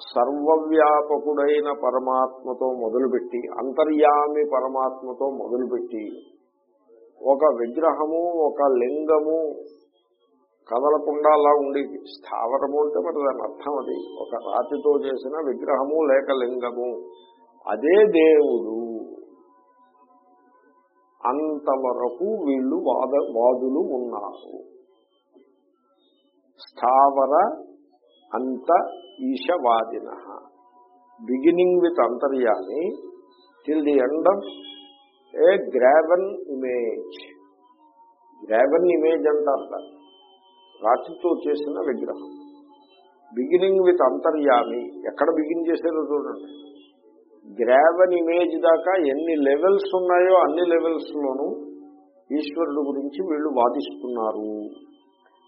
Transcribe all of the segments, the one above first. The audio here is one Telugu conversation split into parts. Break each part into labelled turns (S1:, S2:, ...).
S1: సర్వవ్యాపకుడైన పరమాత్మతో మొదలుపెట్టి అంతర్యామి పరమాత్మతో మొదలుపెట్టి ఒక విగ్రహము ఒక లింగము కదలకుండా అలా ఉండేది స్థావరము అంటే మరి దాని అర్థం అది. ఒక రాతితో చేసిన విగ్రహము లేక లింగము. అదే దేవుడు. అంతవరకు వీళ్ళు వాద వాదులు ఉన్నారు. స్థావర అంత ఈశవాదిన. బిగినింగ్ విత్ అంతర్యామి till the end of a graven image. Graven image అంటారు దాన్ని. రాతితో చేసిన విగ్రహం. బిగినింగ్ విత్ అంతర్యామి. ఎక్కడ బిగిన్ చేశారో చూడండి. గ్రావెన్ ఇమేజ్ దాకా ఎన్ని లెవెల్స్ ఉన్నాయో అన్ని లెవెల్స్ లోనూ ఈశ్వరుడు గురించి వీళ్ళు వాదిస్తున్నారు.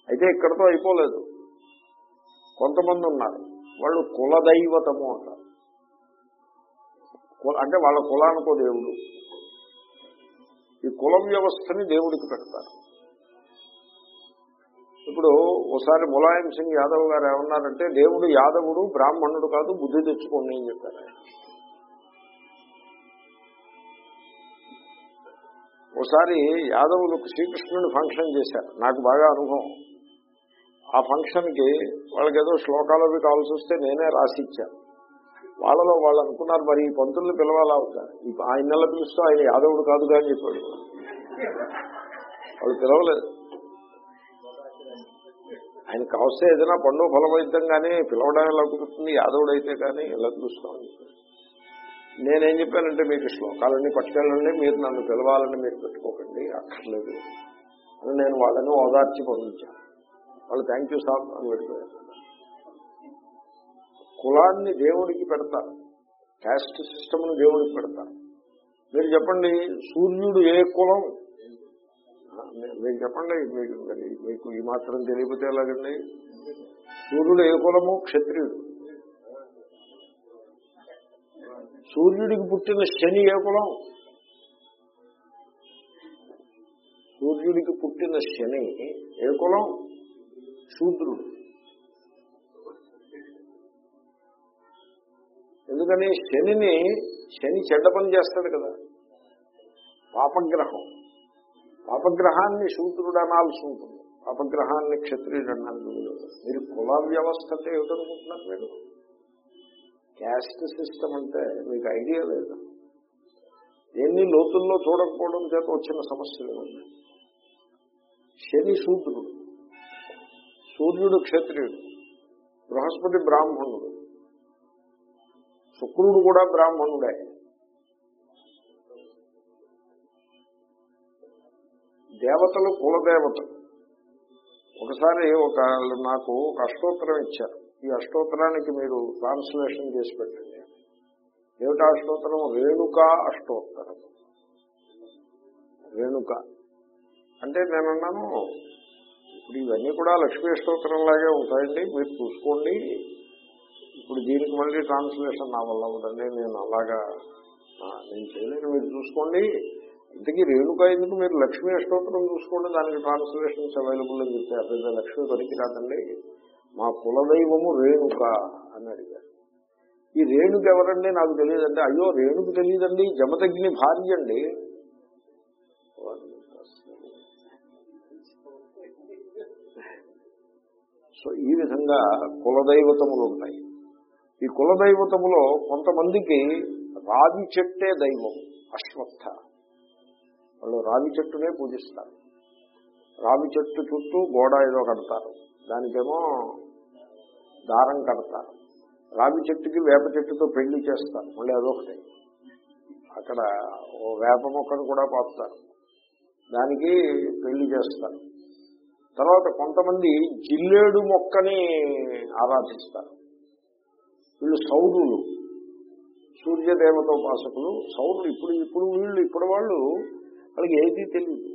S1: అయితే ఇక్కడతో అయిపోలేదు. కొంతమంది ఉన్నారు. వాళ్ళు కులదైవతము అంటారు. కుల- అంటే వాళ్ళ కులానికో దేవుడు. ఈ కుల వ్యవస్థని దేవుడికి పెడతారు. ఇప్పుడు ఒకసారి ములాయం సింగ్ యాదవ్ గారు ఏమన్నారంటే దేవుడు యాదవుడు బ్రాహ్మణుడు కాదు బుద్ధి తెచ్చుకోండి అని చెప్పారు ఆయన. ఒకసారి యాదవులు శ్రీకృష్ణుని ఫంక్షన్ చేశారు. నాకు బాగా అనుభవం. ఆ ఫంక్షన్కి వాళ్ళకి ఏదో శ్లోకాలు అవి కావాల్సి వస్తే నేనే రాసిచ్చాను వాళ్ళలో వాళ్ళు అనుకున్నారు మరి ఈ పంతుల్ని పిలవాలా అవుతారు ఆయన నెల పిలుస్తూ ఆయన యాదవుడు కాదుగా అని చెప్పాడు. వాళ్ళు పిలవలేదు. ఆయన కావస్తే ఏదైనా పండు ఫలమైతం కానీ పిలవడం ఎలా కుదురుతుంది? యాదవుడు అయితే కానీ ఎలా పిలుస్తామని చెప్పాడు. నేనేం చెప్పానంటే మీకు శ్లోకాలన్నీ పట్టుకెళ్ళండి మీరు నన్ను పిలవాలని మీరు పెట్టుకోకండి అక్కర్లేదు అని నేను వాళ్ళని ఓదార్చి పంపించాను. వాళ్ళు థ్యాంక్ యూ సార్ అని వెళ్ళిపోయారు కులాన్ని దేవుడికి పెడతారు. క్యాస్ట్ సిస్టమ్ను దేవుడికి పెడతారు. మీరు చెప్పండి సూర్యుడు ఏ కులం? మీరు చెప్పండి మీకు మీకు ఈ మాత్రం తెలియపోతే ఎలాగండి? సూర్యుడు ఏ కులము? క్షత్రియుడు. సూర్యుడికి పుట్టిన శని ఏ కులం? సూర్యుడికి పుట్టిన శని ఏ కులం? శూద్రుడు. ఎందుకని శనిని శని చెడ్డ పని చేస్తాడు కదా. పాపగ్రహం. పాపగ్రహాన్ని శూద్రుడు అనాల్సి ఉంటుంది. పాపగ్రహాన్ని క్షత్రియుడు అనాలి మీరు కుల వ్యవస్థ అంటే ఏమిటనుకుంటున్నారు మీరు? క్యాస్ట్ సిస్టమ్ అంటే మీకు ఐడియా లేదు? ఎన్ని లోతుల్లో చూడకపోవడం చేత వచ్చిన సమస్యలు శని శూద్రుడు. సూర్యుడు క్షత్రియుడు బృహస్పతి బ్రాహ్మణుడు. శుక్రుడు కూడా బ్రాహ్మణుడే. దేవతలు కులదేవతలు. ఒకసారి ఒక నాకు ఒక అష్టోత్తరం ఇచ్చారు. ఈ అష్టోత్తరానికి మీరు ట్రాన్స్లేషన్ చేసి పెట్టండి. ఏమిటా అష్టోత్తరం? రేణుకా అష్టోత్తరం. రేణుక. అంటే నేను అన్నాను ఇప్పుడు ఇవన్నీ కూడా లక్ష్మీ అష్టోత్తరం ఉంటాయండి. మీరు చూసుకోండి. ఇప్పుడు దీనికి మళ్ళీ ట్రాన్స్లేషన్ నా వల్ల ఉందండి. నేను అలాగా నేను చేయలేను. మీరు చూసుకోండి. ఇంతకీ రేణుక ఎందుకు మీరు లక్ష్మీ అష్టోత్తరం చూసుకోండి? దానికి ట్రాన్స్లేషన్స్ అవైలబుల్ అని చెప్పారు పెద్ద లక్ష్మి దొరికి రాదండి. మా కులదైవము రేణుక అని అడిగారు. ఈ రేణుక ఎవరండి? నాకు తెలియదండి. అయ్యో రేణుకు తెలియదండి. జమదగ్ని భార్య అండి. సో ఈ విధంగా కులదైవతములు ఉంటాయి. ఈ కులదైవతములో కొంతమందికి రావి చెట్టే దైవం అశ్వత్థ. వాళ్ళు రావి చెట్టునే పూజిస్తారు. రావి చెట్టు చుట్టూ గోడ ఏదో కడతారు. దానికేమో దారం కడతారు. రావి చెట్టుకి వేప చెట్టుతో పెళ్ళి చేస్తారు. మళ్ళీ అదొకటి. అక్కడ ఓ వేప మొక్కను కూడా పాపుతారు దానికి పెళ్ళి చేస్తారు. తర్వాత కొంతమంది జిల్లేడు మొక్కని ఆరాధిస్తారు. వీళ్ళు సౌరులు. సూర్యదేవత ఉపాసకులు. సౌరులు ఇప్పుడు ఇప్పుడు వీళ్ళు ఇప్పుడు వాళ్ళు వాళ్ళకి ఏదీ తెలియదు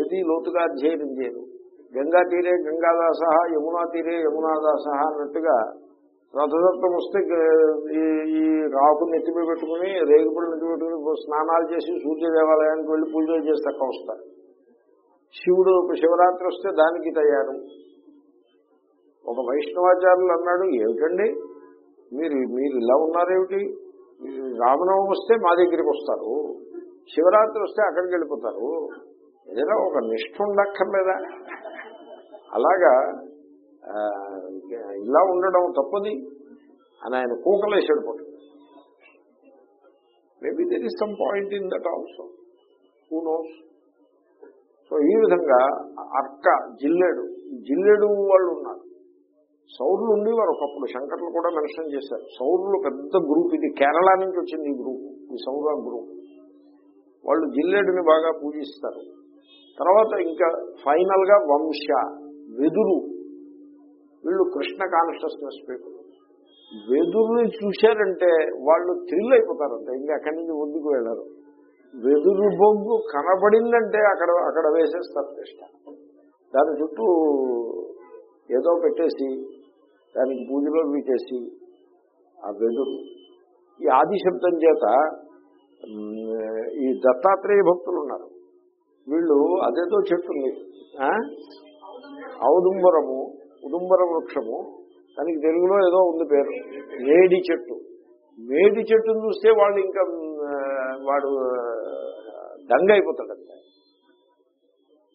S1: ఏదీ లోతుగా అధ్యయనం చేయరు. గంగా తీరే గంగాదాస యమునా తీరే యమునాదాస అన్నట్టుగా రథదత్తం వస్తే ఈ ఈ రాకు నెత్తిపై పెట్టుకుని రేగుపళ్ళు నెత్తి పెట్టుకుని స్నానాలు చేసి సూర్య దేవాలయానికి వెళ్ళి పూజలు చేసి తక్కువ వస్తారు శివుడు శివరాత్రి వస్తే దానికి తయారు. ఒక వైష్ణవాచార్యులు అన్నాడు ఏమిటండి? మీరు మీరు ఇలా ఉన్నారేమిటి? మీరు రామనవమి వస్తే మా దగ్గరికి వస్తారు. శివరాత్రి వస్తే అక్కడికి వెళ్ళిపోతారు. ఏదైనా ఒక నిష్ఠ ఉండక్కర్లేదా? అలాగా ఇలా ఉండడం తప్పది అని ఆయన కూకలేసాడు పట్టు maybe there is some point in that also who knows so ఈ విధంగా అర్క జిల్లేడు జిల్లెడు వాళ్ళు ఉన్నారు. సౌరులు ఉండేవారు ఒకప్పుడు శంకర్లు కూడా మెన్షన్ చేశారు. సౌరులు పెద్ద గ్రూప్ ఇది కేరళ నుంచి వచ్చింది ఈ గ్రూప్ ఈ సౌర గ్రూప్. వాళ్ళు జిల్లెడుని బాగా పూజిస్తారు. తర్వాత ఇంకా ఫైనల్గా వంశ వెదురు. వీళ్ళు కృష్ణ కాన్షియస్నెస్ పీపుల్. వెదురుని చూశారంటే వాళ్ళు థ్రిల్ అయిపోతారంటే ఇంకా అక్కడి నుంచి ముందుకు వెళ్ళారు. వెదురు బొగ్గు కనబడిందంటే అక్కడ అక్కడ వేసేస్తారు కృష్ణ. దాని చుట్టూ ఏదో పెట్టేసి దానికి పూజలో వీటేసి ఆ వెదురు. ఈ ఆది శబ్దం చేత ఈ దత్తాత్రేయ భక్తులు ఉన్నారు. వీళ్ళు అదేదో చెట్టు ఉంది ఔదుంబరము ఉదుంబర వృక్షము దానికి తెలుగులో ఏదో ఉంది పేరు. మేడి చెట్టు. మేడి చెట్టును చూస్తే వాళ్ళు ఇంకా వాడు దంగ అయిపోతాడంటే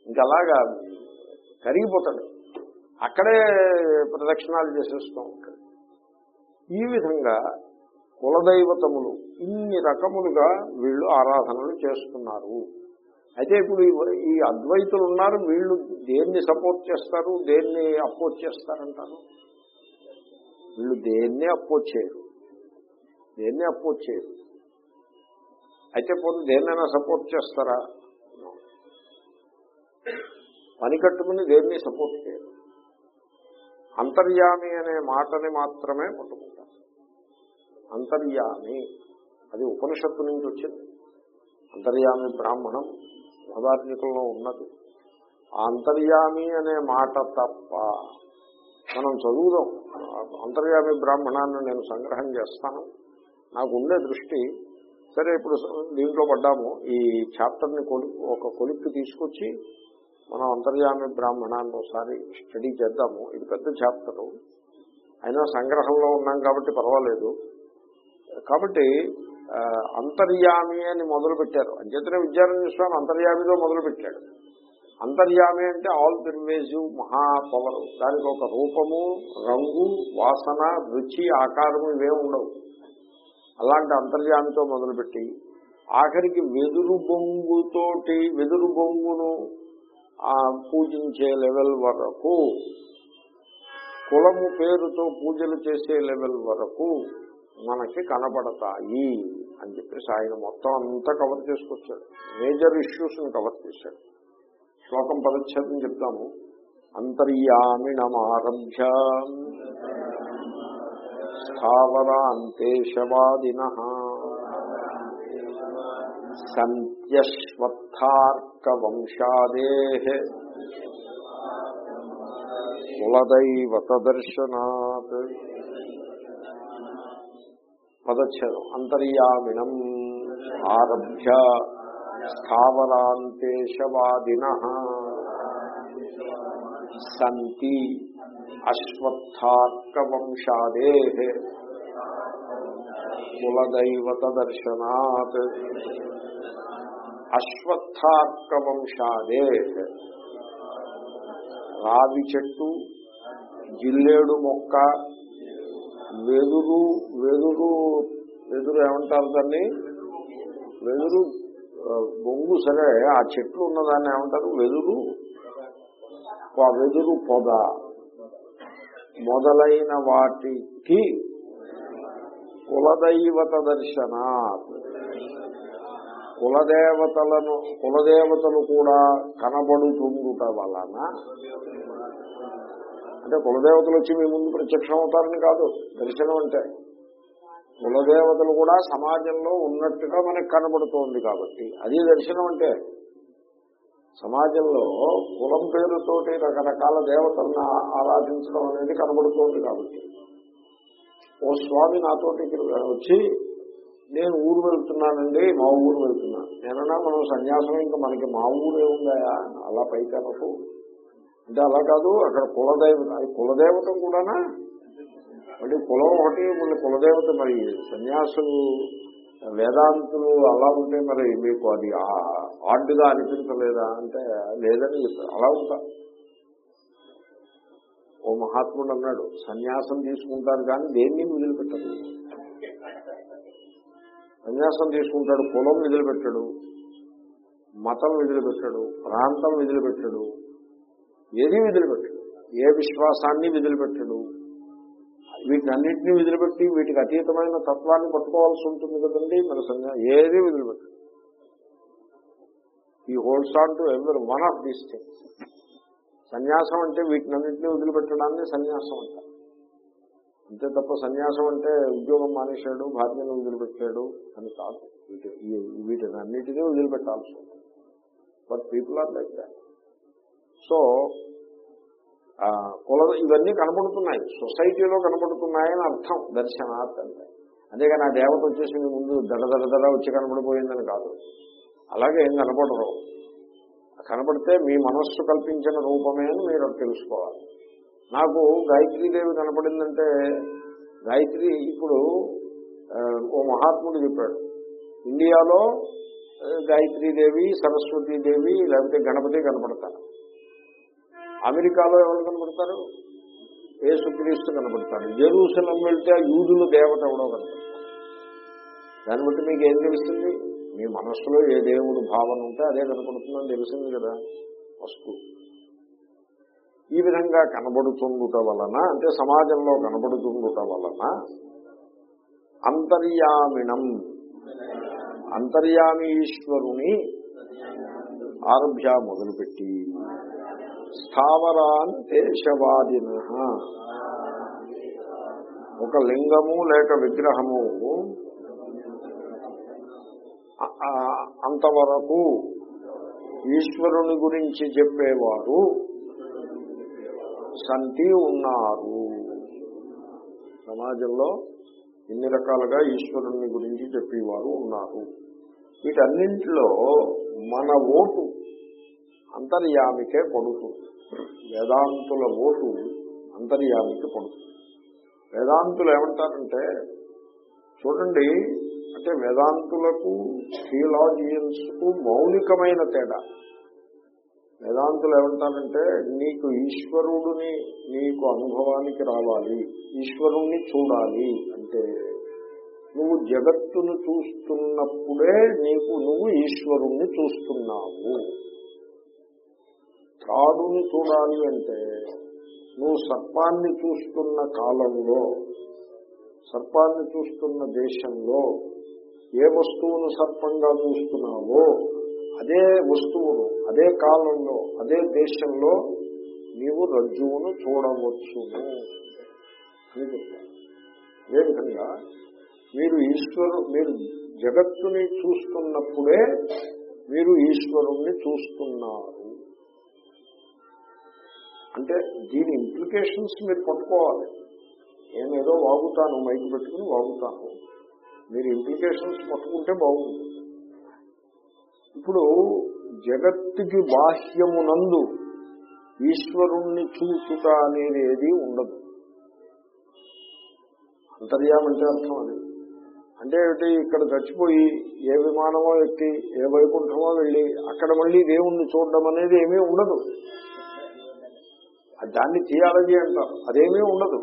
S1: ఇంకా అలాగా కరిగిపోతాడు. అక్కడే ప్రదక్షిణాలు చేసేస్తూ ఉంటాడు. ఈ విధంగా కులదైవతములు ఇన్ని రకములుగా వీళ్ళు ఆరాధనలు చేస్తున్నారు. అయితే ఇప్పుడు ఈ- ఈ అద్వైతులు ఉన్నారు వీళ్ళు దేన్ని సపోర్ట్ చేస్తారు దేన్ని అపోజ్ చేస్తారంటారు? వీళ్ళు దేన్ని అపోజ్ చేయరు. దేన్ని అపోజ్ చేయరు. అయితే పోతే దేన్నైనా సపోర్ట్ చేస్తారా? పని కట్టుకుని దేన్ని సపోర్ట్ చేయరు. అంతర్యామి అనే మాటని మాత్రమే పట్టుకుంటారు. అంతర్యామి అది ఉపనిషత్తు నుంచి వచ్చింది. అంతర్యామి బ్రాహ్మణం భగవాత్మికంలో ఉన్నది. ఆ అంతర్యామి అనే మాట తప్ప మనం చదువుదాం. అంతర్యామి బ్రాహ్మణాన్ని నేను సంగ్రహం చేస్తాను. నాకు ఉండే దృష్టి సరే ఇప్పుడు దీంట్లో పడ్డాము. ఈ చాప్టర్ని కొలి ఒక కొలిక్కి తీసుకొచ్చి మనం అంతర్యామి బ్రాహ్మణాన్ని ఒకసారి స్టడీ చేద్దాము. ఇది పెద్ద చాప్టరు. అయినా సంగ్రహంలో ఉన్నాం కాబట్టి పర్వాలేదు. కాబట్టి అంతర్యామి అని మొదలు పెట్టారు అంచేతనే విద్యారణ్య స్వామి అంతర్యామిలో మొదలు పెట్టాడు అంతర్యామి అంటే ఆల్ పెర్వేజివ్ మహాపవరు దానికి ఒక రూపము రంగు వాసన రుచి ఆకారము ఇవే ఉండవు. అలాంటి అంతర్యామితో మొదలుపెట్టి ఆఖరికి వెదురు బొంగుతోటి వెదురు బొంగును ఆ పూజించే లెవెల్ వరకు కులము పేరుతో పూజలు చేసే లెవెల్ వరకు మనకి కనబడతాయి అని చెప్పేసి ఆయన మొత్తం అంతా కవర్ చేసుకొచ్చాడు. మేజర్ ఇష్యూస్ని కవర్ చేశాడు. శ్లోకం పదచ్ఛేదం చెప్తాము. అంతర్యామిణమారభ్య. స్థావరాంతేశవాదిన సంత్యశ్వత్థార్కవంశాదే. కులదైవతదర్శనాత్. పదచ్ఛేదం. అంతర్యామిణం ఆరభ్య స్థావరాంతేశవాదిన సంతి అశ్వత్థార్కవంశాదే కులదైవతదర్శనాత్. అశ్వత్థార్కవంశాదే రావి చెట్టు జిల్లేడు మొక్క వెదురు వెదురు వెదురు ఏమంటారు దాన్ని? వెదురు బొంగు సరే ఆ చెట్లు ఉన్నదాన్ని ఏమంటారు? వెదురు? ఆ వెదురు పొద. మొదలైన వాటికి కులదైవత దర్శన కులదేవతలను కులదేవతలు కూడా కనబడుతుండుట వలన అంటే కులదేవతలు వచ్చి మీ ముందు ప్రత్యక్షం అవుతారని కాదు దర్శనం అంటే. కులదేవతలు కూడా సమాజంలో ఉన్నట్టుగా మనకు కనబడుతోంది కాబట్టి అది దర్శనం అంటే. సమాజంలో కులం పేరుతోటి రకరకాల దేవతలను ఆరాధించడం అనేది కనబడుతోంది కాబట్టి. ఓ స్వామి నాతోటి వచ్చి నేను ఊరు వెళ్తున్నానండి మా ఊరు వెళ్తున్నాను. నేనన్నా మనం సన్యాసం ఇంకా మనకి మా ఊరే ఉందాయా? అలా పైకి అంటే అలా కాదు అక్కడ కులదేవత అది కులదేవత కూడానా? మళ్ళీ కులం ఒకటి మళ్ళీ కులదేవత మరి సన్యాసులు వేదాంతులు అలా ఉంటే మరి మీకు అది ఆడ్డుగా అనిపించలేదా? అంటే లేదని చెప్పారు అలా ఉంటా. ఓ మహాత్ముడు అన్నాడు సన్యాసం తీసుకుంటారు కానీ దేన్ని వదిలిపెట్టరు సన్యాసం తీసుకుంటాడు కులం వదిలిపెట్టడు మతం వదిలిపెట్టడు ప్రాంతం వదిలిపెట్టడు ఏది వదిలిపెట్టడు? ఏ విశ్వాసాన్ని వదిలిపెట్టడు? వీటినన్నింటినీ వదిలిపెట్టి వీటికి అతీతమైన తత్వాన్ని పట్టుకోవాల్సి ఉంటుంది కదండి మన సన్యాసం ఏది వదిలిపెట్టి ఈ హోల్డ్స్ ఆన్ టు ఎవరి వన్ ఆఫ్ దీస్ థింగ్స్ సన్యాసం అంటే వీటినన్నింటినీ వదిలిపెట్టడాన్ని సన్యాసం అంటారు. అంతే తప్ప సన్యాసం అంటే ఉద్యోగం మానేశాడు భార్యను వదిలిపెట్టాడు అని కాదు. వీటి వీటిని అన్నిటినీ వదిలిపెట్టాల్సి ఉంటుంది. But people are like that so కుల ఇవన్నీ కనపడుతున్నాయి. సొసైటీలో కనపడుతున్నాయని అర్థం దర్శనాత్ అంటే. అంతేగాని ఆ దేవత వచ్చేసి మీ ముందు దడదడదడ వచ్చి కనపడిపోయిందని కాదు. అలాగే ఏం కనపడరు. కనపడితే మీ మనస్సు కల్పించిన రూపమే అని మీరు తెలుసుకోవాలి. నాకు గాయత్రీదేవి కనపడిందంటే గాయత్రి ఇప్పుడు ఓ మహాత్ముడు చెప్పాడు. ఇండియాలో గాయత్రీదేవి సరస్వతీదేవి లేకపోతే గణపతి కనపడతారు. అమెరికాలో ఎవరు కనబడతారు? ఏసుక్రీస్తు కనపడతారు జెరూసలం వెళ్తే ఆ యూదులు దేవత ఎవడో దాన్ని బట్టి మీకు ఏం తెలుస్తుంది? మీ మనస్సులో ఏ దేవుడు భావన ఉంటే అదే కనపడుతుందని తెలిసింది కదా వస్తువు. ఈ విధంగా కనబడుతుండుట వలన అంటే సమాజంలో కనబడుతుండుట వలన అంతర్యామిణం అంతర్యామి ఈశ్వరుని ఆరభ్య మొదలుపెట్టి స్థావరాన్ దేశవాదిన. ఒక లింగము లేక విగ్రహము అంతవరకు ఈశ్వరుని గురించి చెప్పేవారు సంతి ఉన్నారు. సమాజంలో ఇన్ని రకాలుగా ఈశ్వరుని గురించి చెప్పేవారు ఉన్నారు. వీటన్నింటిలో మన ఓటు అంతర్యామికే పడుతుంది వేదాంతుల ఓటు అంతర్యామికి పడుతుంది వేదాంతులు ఏమంటారంటే చూడండి అంటే వేదాంతులకు థియలాజియన్స్కు మౌలికమైన తేడా. వేదాంతులు ఏమంటారంటే నీకు ఈశ్వరుడిని నీకు అనుభవానికి రావాలి ఈశ్వరుణ్ణి చూడాలి అంటే నువ్వు జగత్తును చూస్తున్నప్పుడే నీకు నువ్వు ఈశ్వరుణ్ణి చూస్తున్నావు. త్రాడుని చూడాలి అంటే నువ్వు సర్పాన్ని చూస్తున్న కాలంలో సర్పాన్ని చూస్తున్న దేశంలో ఏ వస్తువును సర్పంగా చూస్తున్నావో అదే వస్తువును అదే కాలంలో అదే దేశంలో నీవు రజ్జువును చూడవచ్చును అని చెప్తారు. అదేవిధంగా మీరు ఈశ్వరు మీరు జగత్తుని చూస్తున్నప్పుడే మీరు ఈశ్వరుణ్ణి చూస్తున్నారు. అంటే దీని ఇంప్లికేషన్స్ మీరు పట్టుకోవాలి. నేనేదో వాగుతాను మైకి పెట్టుకుని వాగుతాను. మీరు ఇంప్లికేషన్స్ పట్టుకుంటే బాగుంటుంది ఇప్పుడు జగత్తుకి బాహ్యమునందు ఈశ్వరుణ్ణి చూచుట అనేది ఏది ఉండదు అంతర్యామంటే అర్థం అది. అంటే ఏమిటి? ఇక్కడ చచ్చిపోయి ఏ విమానమో ఎక్కి ఏ వైకుంఠమో వెళ్ళి అక్కడ మళ్ళీ దేవుణ్ణి చూడడం అనేది ఏమీ ఉండదు. దాన్ని థియాలజీ అంటారు. అదేమీ ఉండదు.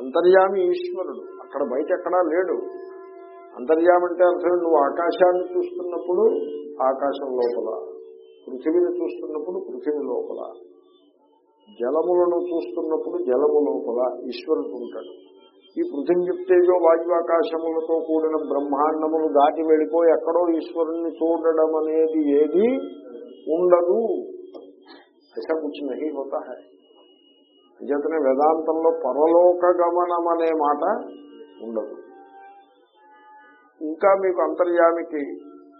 S1: అంతర్యామి ఈశ్వరుడు. అక్కడ బయట ఎక్కడా లేడు. అంతర్యామి అంటే అర్థం నువ్వు ఆకాశాన్ని చూస్తున్నప్పుడు ఆకాశం లోపల పృథివీని చూస్తున్నప్పుడు పృథివీ లోపల జలములను చూస్తున్నప్పుడు జలము లోపల ఈశ్వరుడు ఉంటాడు. ఈ పృథివీ వాయువాకాశములతో కూడిన బ్రహ్మాండములు దాటి వెళ్ళిపోయి ఎక్కడో ఈశ్వరుణ్ణి చూడడం అనేది ఏది ఉండదు. ऐसा कुछ नहीं होता है అంచేతనే వేదాంతంలో పరలోక గమనం అనే మాట ఉండదు ఇంకా మీకు అంతర్యామికి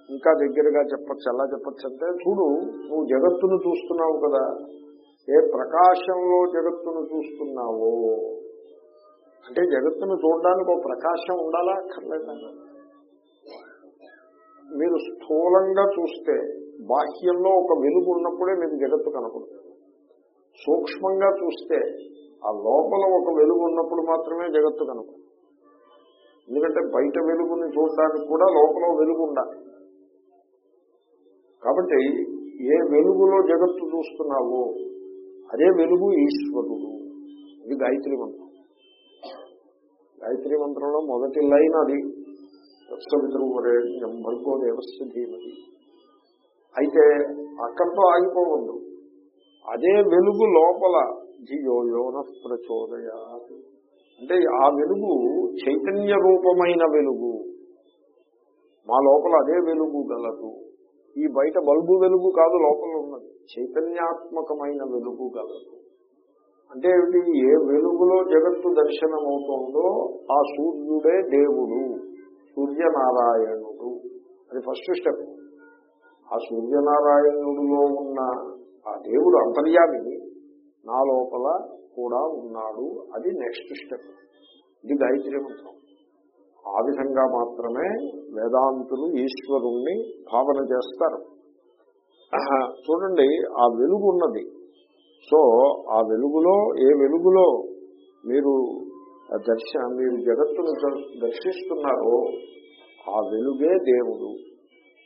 S1: ఇంకా దగ్గరగా చెప్పచ్చు ఎలా చెప్పచ్చు అంటే చూడు నువ్వు జగత్తును చూస్తున్నావు కదా ఏ ప్రకాశంలో జగత్తును చూస్తున్నావో అంటే జగత్తును చూడడానికి ఒక ప్రకాశం ఉండాలా అక్కర్లేదా మీరు స్థూలంగా చూస్తే బాహ్యంలో ఒక వెలుగు ఉన్నప్పుడే మీకు జగత్తు కనపడుతుంది సూక్ష్మంగా చూస్తే ఆ లోపల ఒక వెలుగు ఉన్నప్పుడు మాత్రమే జగత్తు కనపడుతుంది ఎందుకంటే బయట వెలుగుని చూడడానికి కూడా లోపల వెలుగు ఉండాలి. కాబట్టి ఏ వెలుగులో జగత్తు చూస్తున్నావో అదే వెలుగు ఈశ్వరుడు ఇది గాయత్రి మంత్రం. గాయత్రి మంత్రంలో మొదటి లైన్ అది. తత్సవితృవరేణ్యం భర్గో దేవస్య ధీమతి అయితే అక్కడితో ఆగిపోవద్దు. అదే వెలుగు లోపల ధియోయోన ప్రచోదయ అంటే ఆ వెలుగు చైతన్య రూపమైన వెలుగు. మా లోపల అదే వెలుగు గలదు. ఈ బయట బల్బు వెలుగు కాదు లోపల ఉన్నది. చైతన్యాత్మకమైన వెలుగు గలదు. అంటే ఏ వెలుగులో జగత్తు దర్శనమవుతోందో ఆ సూర్యుడే దేవుడు. సూర్యనారాయణుడు. అది ఫస్ట్ స్టెప్. ఆ సూర్యనారాయణుడిలో ఉన్న ఆ దేవుడు అంతర్యామి నా లోపల కూడా ఉన్నాడు. అది నెక్స్ట్ స్టెప్ ఇది గాయత్రి మంత్రం. ఆ విధంగా మాత్రమే వేదాంతులు ఈశ్వరుణ్ణి భావన చేస్తారు. చూడండి ఆ వెలుగు ఉన్నది. సో ఆ వెలుగులో ఏ వెలుగులో మీరు దర్శ మీరు జగత్తును దర్శిస్తున్నారో ఆ వెలుగే దేవుడు.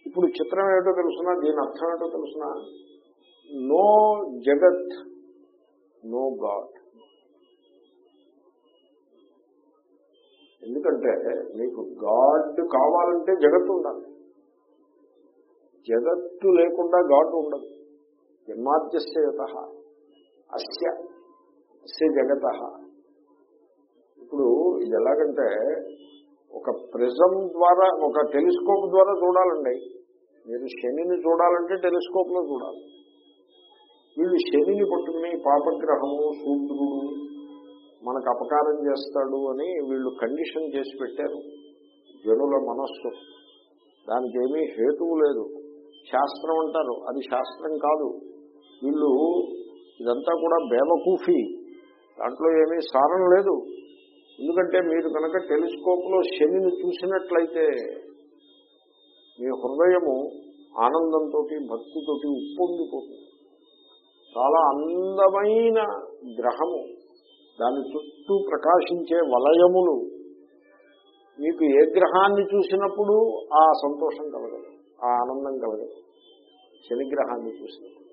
S1: ఇప్పుడు చిత్రం ఏమిటో తెలుసునా? దీని అర్థం ఏంటో తెలుసునా? నో జగత్ నో గాడ్. ఎందుకంటే మీకు గాడ్ కావాలంటే జగత్తు ఉండాలి. జగత్తు లేకుండా గాడ్ ఉండదు. జన్మాద్యత అస్య అస్య జగత. ఇప్పుడు ఇది ఎలాగంటే ఒక ప్రిజం ద్వారా ఒక టెలిస్కోప్ ద్వారా చూడాలండి. మీరు శనిని చూడాలంటే టెలిస్కోప్లో చూడాలి. వీళ్ళు శనిని పట్టుకుని పాపగ్రహము సూర్యుడు మనకు అపకారం చేస్తాడు అని వీళ్ళు కండిషన్ చేసి పెట్టారు. జనుల మనస్సు. దానికి ఏమీ హేతువు లేదు. శాస్త్రం అంటారు. అది శాస్త్రం కాదు. వీళ్ళు ఇదంతా కూడా బేవకూఫీ. దాంట్లో ఏమీ సారం లేదు. ఎందుకంటే మీరు కనుక టెలిస్కోప్లో శనిని చూసినట్లయితే మీ హృదయము ఆనందంతో భక్తితోటి ఉప్పొంగిపోతుంది. చాలా అందమైన గ్రహము. దాని చుట్టూ ప్రకాశించే వలయములు. మీకు ఏ గ్రహాన్ని చూసినప్పుడు ఆ సంతోషం కలగదు ఆ ఆనందం కలగదు. శనిగ్రహాన్ని చూసినప్పుడు.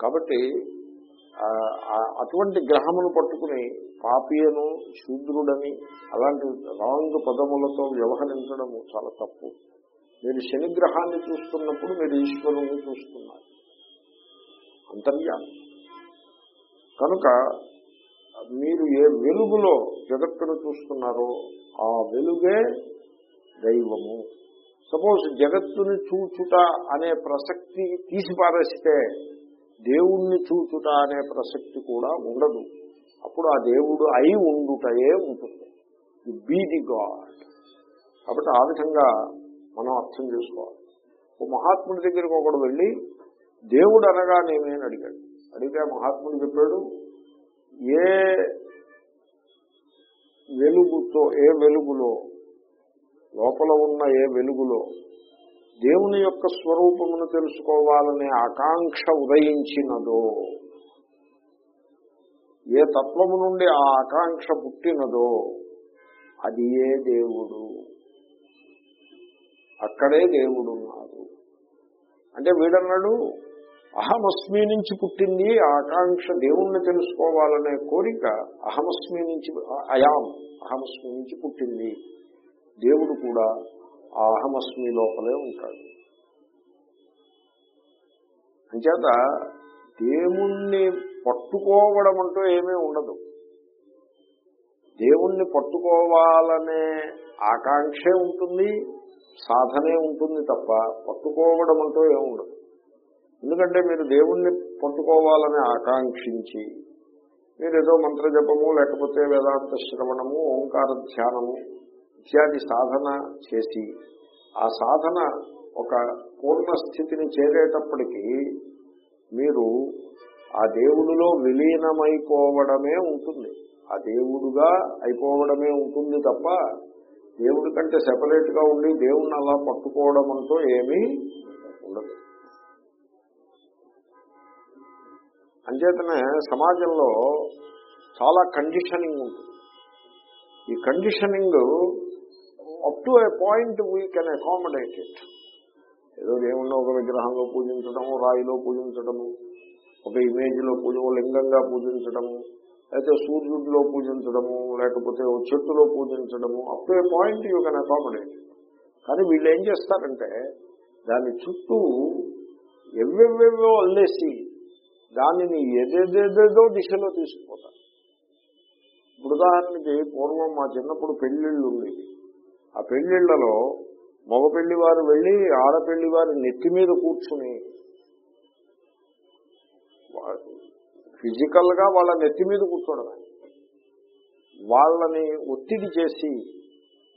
S1: కాబట్టి అటువంటి గ్రహమును పట్టుకుని పాపియను శూద్రుడని అలాంటి రాంగ్ పదములతో వ్యవహరించడము చాలా తప్పు. మీరు శనిగ్రహాన్ని చూస్తున్నప్పుడు మీరు ఈశ్వరుణ్ణి చూస్తున్నారు. అంతర్యామి. కనుక మీరు ఏ వెలుగులో జగత్తును చూస్తున్నారో ఆ వెలుగే దైవము. సపోజ్ జగత్తుని చూచుట అనే ప్రసక్తి తీసిపారేస్తే దేవుణ్ణి చూచుట అనే ప్రసక్తి కూడా ఉండదు. అప్పుడు ఆ దేవుడు అయి ఉండుటయే ఉంటుంది. బీ ది గాడ్ కాబట్టి ఆ విధంగా మనం అర్థం చేసుకోవాలి. ఓ మహాత్ముడి దగ్గరికి ఒకడు వెళ్ళి దేవుడు అనగా నేనేని అడిగాడు. అడిగితే మహాత్ముడు చెప్పాడు ఏ వెలుగుతో ఏ వెలుగులో లోపల ఉన్న ఏ వెలుగులో దేవుని యొక్క స్వరూపమును తెలుసుకోవాలనే ఆకాంక్ష ఉదయించినదో ఏ తత్వము నుండి ఆ ఆకాంక్ష పుట్టినదో అది ఏ దేవుడు? అక్కడే దేవుడున్నారు అంటే వీడన్నాడు అహమస్మి నుంచి పుట్టింది ఆకాంక్ష దేవుణ్ణి తెలుసుకోవాలనే కోరిక అహమస్మి నుంచి అయాం అహమస్మి నుంచి పుట్టింది. దేవుడు కూడా ఆ అహమస్మి లోపలే ఉంటాడు. అంచేత దేవుణ్ణి పట్టుకోవడం అంటూ ఏమీ ఉండదు. దేవుణ్ణి పట్టుకోవాలనే ఆకాంక్షే ఉంటుంది సాధనే ఉంటుంది తప్ప పట్టుకోవడం అంటూ ఏముండదు ఎందుకంటే మీరు దేవుణ్ణి పట్టుకోవాలని ఆకాంక్షించి మీరు ఏదో మంత్ర జపము లేకపోతే వేదాంత శ్రవణము ఓంకార ధ్యానము ఇత్యాది సాధన చేసి ఆ సాధన ఒక పూర్ణస్థితిని చేరేటప్పటికీ మీరు ఆ దేవుడిలో విలీనమైపోవడమే ఉంటుంది. ఆ దేవుడుగా అయిపోవడమే ఉంటుంది తప్ప దేవుడి కంటే సెపరేట్గా ఉండి దేవుణ్ణి అలా పట్టుకోవడం అంటూ ఏమీ ఉండదు. అంచేతనే సమాజంలో చాలా కండిషనింగ్ ఉంటుంది. ఈ conditioning up to a point we can accommodate it ఏదో దేవుణ్ణి ఒక విగ్రహంలో పూజించడము రాయిలో పూజించడము ఒక ఇమేజ్లో పూజ లింగంగా పూజించడము అయితే సూర్యుడిలో పూజించడము లేకపోతే చెట్టులో పూజించడము up to a point you can accommodate కానీ వీళ్ళు ఏం చేస్తారంటే దాని చుట్టూ ఎవ్వెవ్వెవో అల్లేసి దానిని ఎదేదేదేదో దిశలో తీసుకుపోతారు. ఇప్పుడు ఉదాహరణకి పూర్వం మా చిన్నప్పుడు పెళ్ళిళ్ళు ఉండేవి. ఆ పెళ్ళిళ్ళలో మగ పెళ్ళి వారు వెళ్ళి ఆడపెళ్ళి వారి నెత్తి మీద కూర్చుని ఫిజికల్గా వాళ్ళ నెత్తి మీద కూర్చోడమే వాళ్ళని ఒత్తిడి చేసి